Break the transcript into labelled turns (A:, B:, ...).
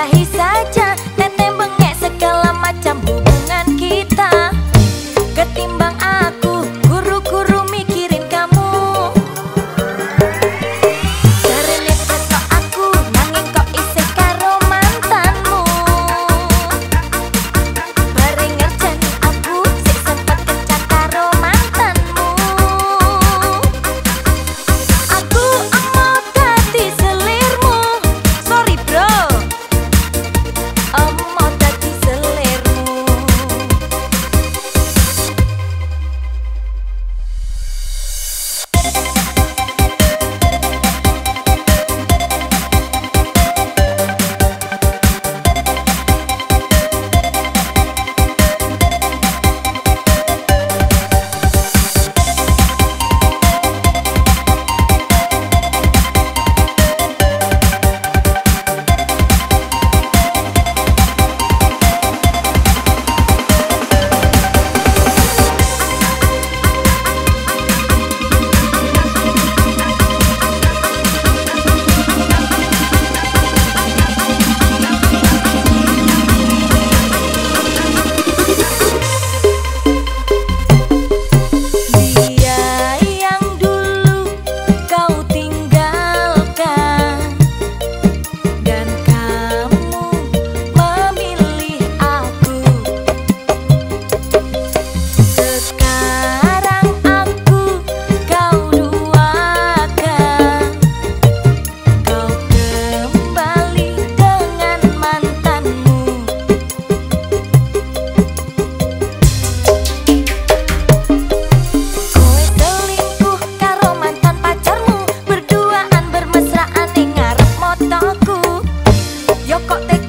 A: Raisa Bọn